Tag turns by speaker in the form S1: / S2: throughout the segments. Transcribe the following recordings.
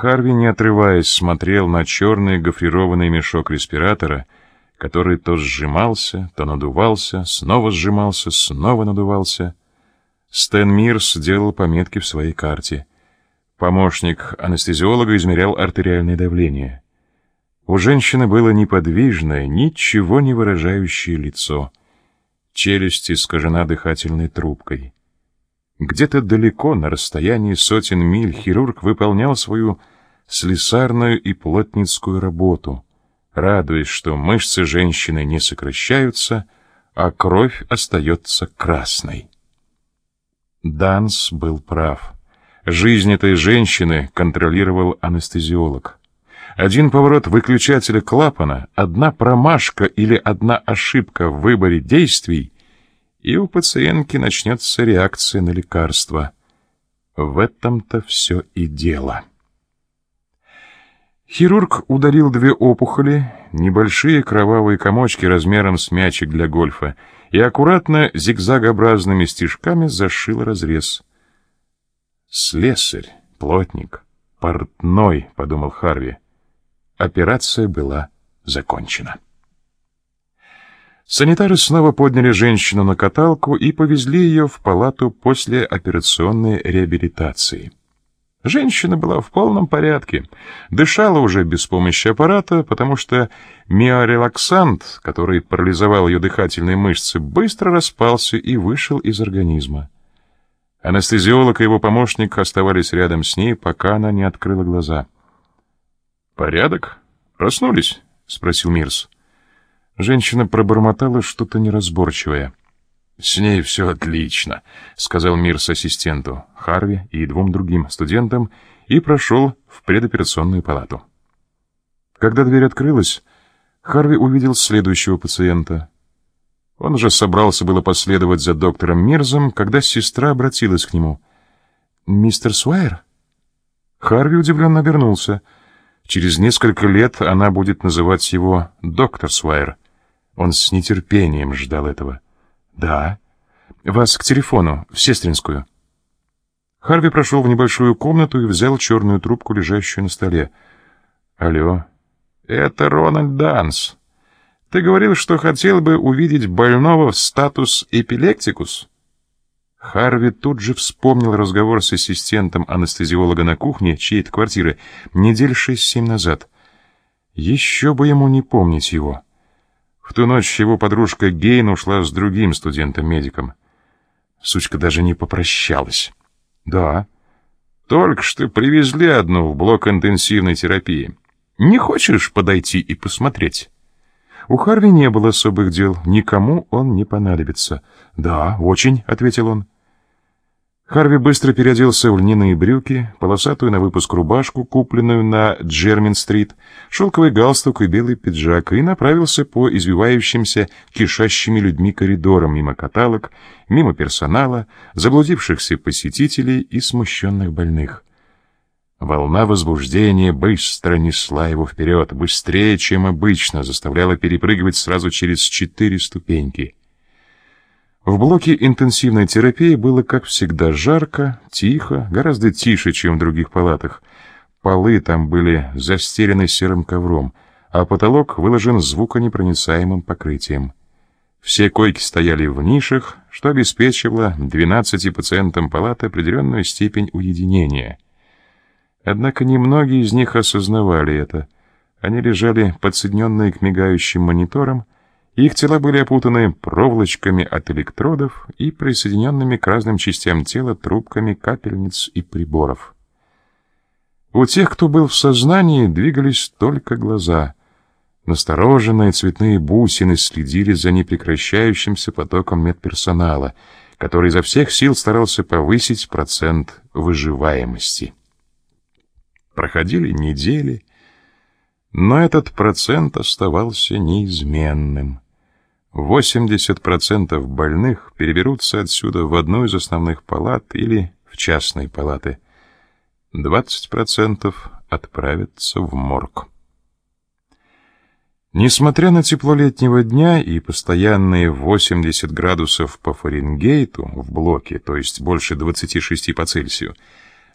S1: Харви, не отрываясь, смотрел на черный гофрированный мешок респиратора, который то сжимался, то надувался, снова сжимался, снова надувался. Стэн Мирс делал пометки в своей карте. Помощник анестезиолога измерял артериальное давление. У женщины было неподвижное, ничего не выражающее лицо. Челюсть искажена дыхательной трубкой. Где-то далеко, на расстоянии сотен миль, хирург выполнял свою слесарную и плотницкую работу, радуясь, что мышцы женщины не сокращаются, а кровь остается красной. Данс был прав. Жизнь этой женщины контролировал анестезиолог. Один поворот выключателя клапана, одна промашка или одна ошибка в выборе действий — и у пациентки начнется реакция на лекарство. В этом-то все и дело. Хирург удалил две опухоли, небольшие кровавые комочки размером с мячик для гольфа, и аккуратно зигзагообразными стежками зашил разрез. «Слесарь, плотник, портной», — подумал Харви. Операция была закончена. Санитары снова подняли женщину на каталку и повезли ее в палату после операционной реабилитации. Женщина была в полном порядке, дышала уже без помощи аппарата, потому что миорелаксант, который парализовал ее дыхательные мышцы, быстро распался и вышел из организма. Анестезиолог и его помощник оставались рядом с ней, пока она не открыла глаза. «Порядок? Проснулись?» — спросил Мирс. Женщина пробормотала что-то неразборчивое. «С ней все отлично», — сказал Мирс ассистенту, Харви и двум другим студентам, и прошел в предоперационную палату. Когда дверь открылась, Харви увидел следующего пациента. Он уже собрался было последовать за доктором Мирзом, когда сестра обратилась к нему. «Мистер Суайер?» Харви удивленно обернулся. Через несколько лет она будет называть его доктор Суайер. Он с нетерпением ждал этого. «Да. Вас к телефону, в Сестринскую». Харви прошел в небольшую комнату и взял черную трубку, лежащую на столе. «Алло, это Рональд Данс. Ты говорил, что хотел бы увидеть больного в статус эпилептикус?» Харви тут же вспомнил разговор с ассистентом анестезиолога на кухне чьей-то квартиры недель шесть-семь назад. Еще бы ему не помнить его. В ту ночь его подружка Гейн ушла с другим студентом-медиком. Сучка даже не попрощалась. «Да. Только что привезли одну в блок интенсивной терапии. Не хочешь подойти и посмотреть?» У Харви не было особых дел, никому он не понадобится. «Да, очень», — ответил он. Харви быстро переоделся в льняные брюки, полосатую на выпуск рубашку, купленную на Джермин-стрит, шелковый галстук и белый пиджак, и направился по извивающимся, кишащими людьми коридорам мимо каталог, мимо персонала, заблудившихся посетителей и смущенных больных. Волна возбуждения быстро несла его вперед, быстрее, чем обычно, заставляла перепрыгивать сразу через четыре ступеньки — в блоке интенсивной терапии было, как всегда, жарко, тихо, гораздо тише, чем в других палатах. Полы там были застелены серым ковром, а потолок выложен звуконепроницаемым покрытием. Все койки стояли в нишах, что обеспечивало 12 пациентам палаты определенную степень уединения. Однако немногие из них осознавали это. Они лежали подсоединенные к мигающим мониторам, их тела были опутаны проволочками от электродов и присоединенными к разным частям тела трубками капельниц и приборов. У тех, кто был в сознании, двигались только глаза. Настороженные цветные бусины следили за непрекращающимся потоком медперсонала, который изо всех сил старался повысить процент выживаемости. Проходили недели, но этот процент оставался неизменным. 80% больных переберутся отсюда в одну из основных палат или в частные палаты. 20% отправятся в морг. Несмотря на тепло летнего дня и постоянные 80 градусов по Фаренгейту в блоке, то есть больше 26 по Цельсию,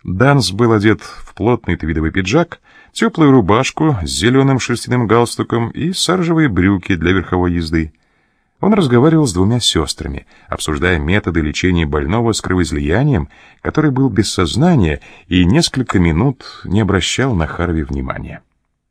S1: Данс был одет в плотный твидовый пиджак, теплую рубашку с зеленым шерстяным галстуком и саржевые брюки для верховой езды. Он разговаривал с двумя сестрами, обсуждая методы лечения больного с кровоизлиянием, который был без сознания и несколько минут не обращал на Харви внимания.